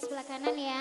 sebelah kanan ya.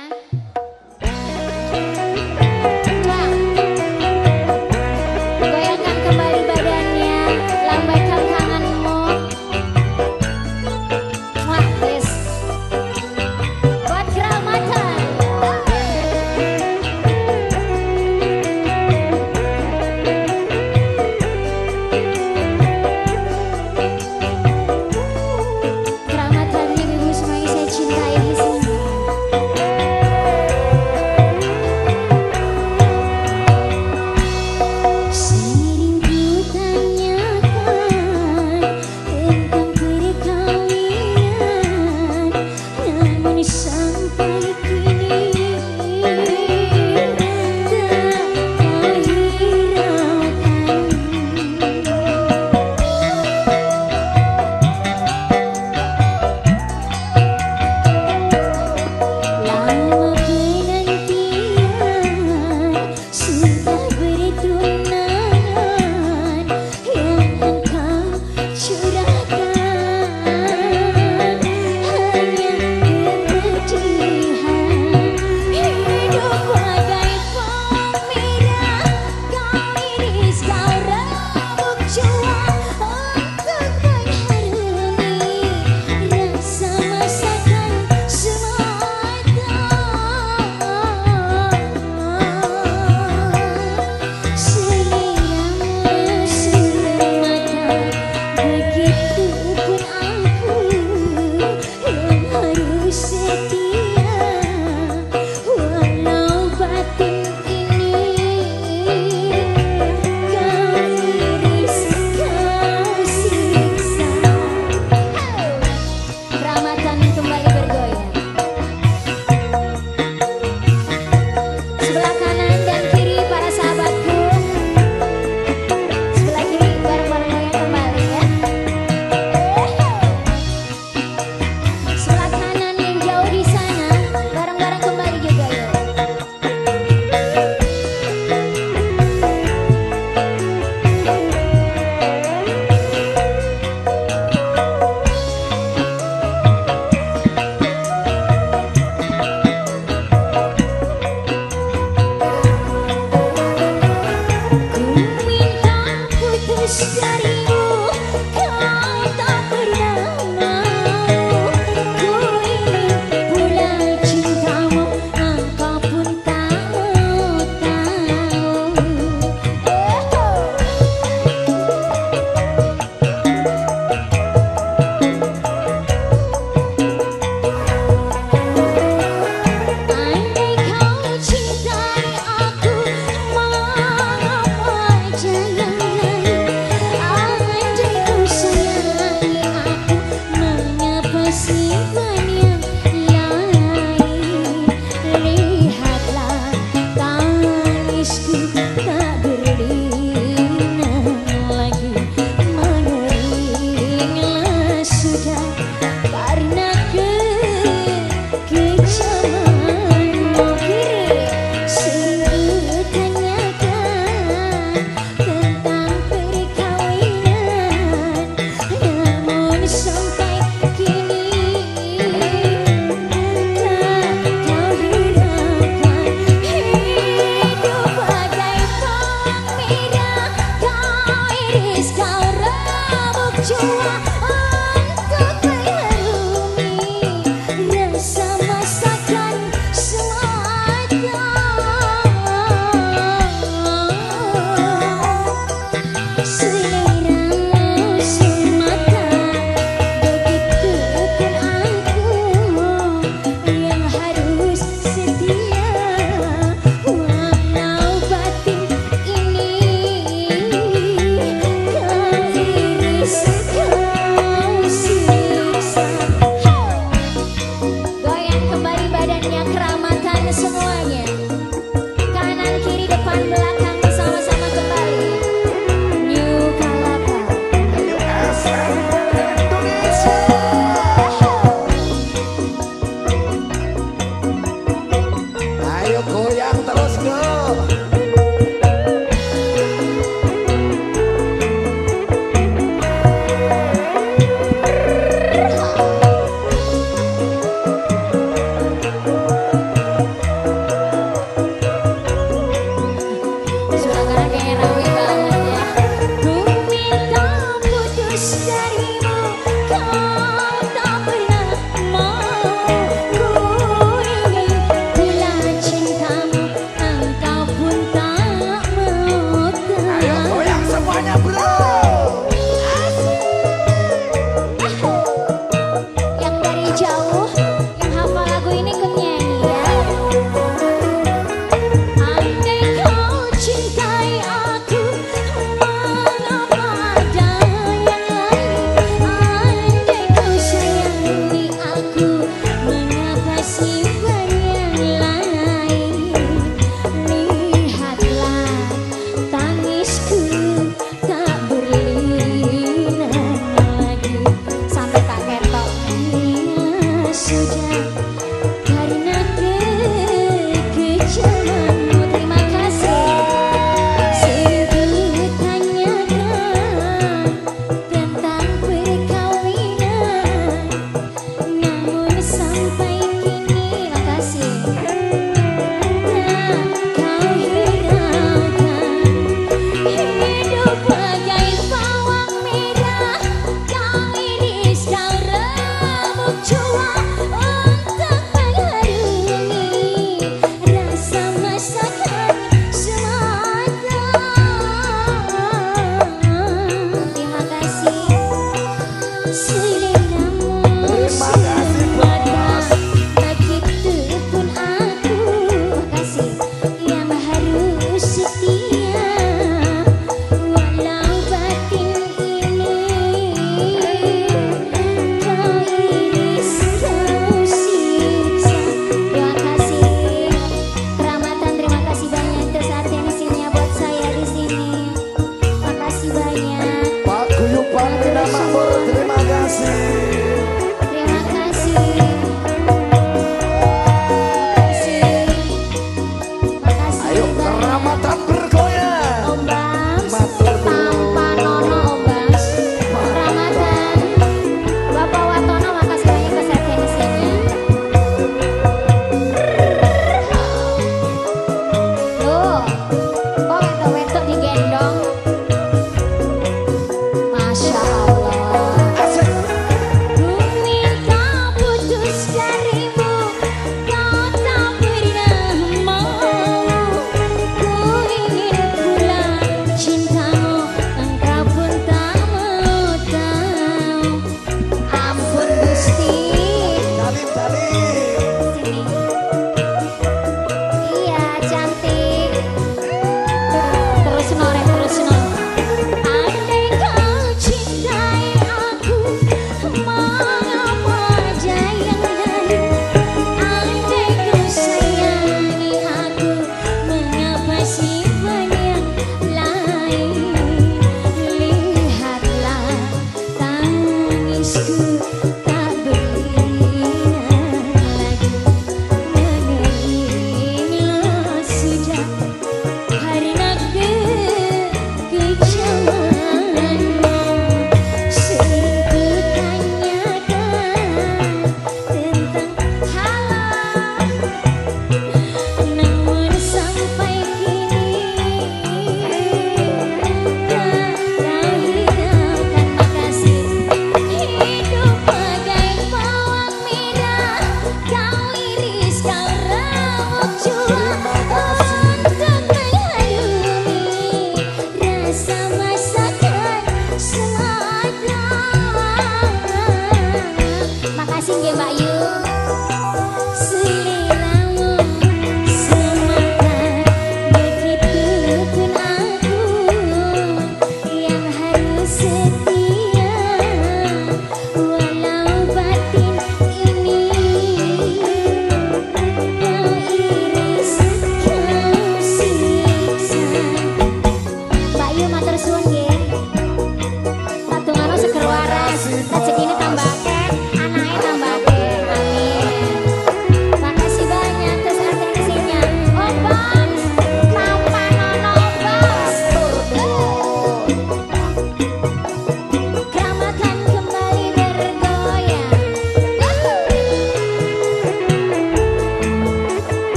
아!